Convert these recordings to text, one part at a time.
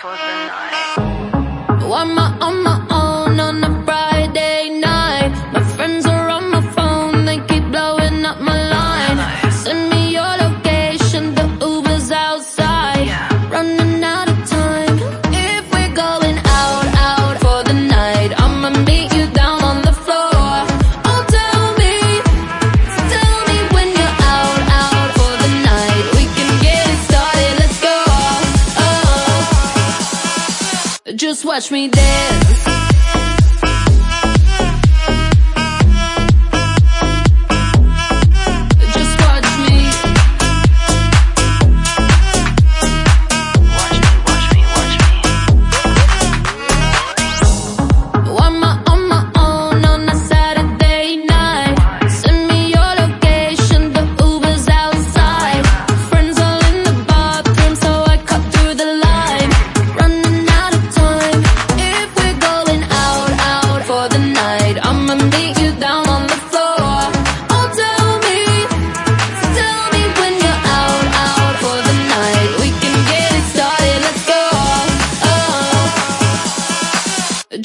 for the night. Why am I on my Just watch me dance.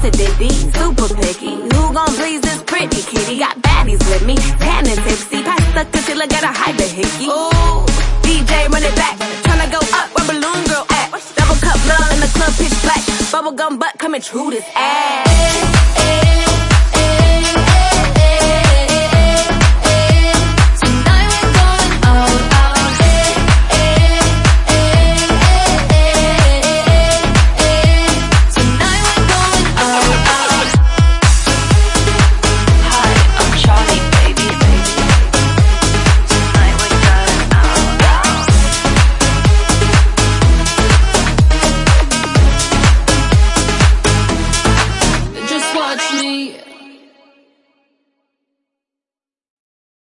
Super picky. Who gon' please this pretty kitty? Got baddies with me, tan and tipsy. Pasta concealer, gotta hide the hickey. Ooh, DJ run it back, tryna go up where balloon girl at. Double cup love in the club, pitch black. Bubblegum butt coming true this ass.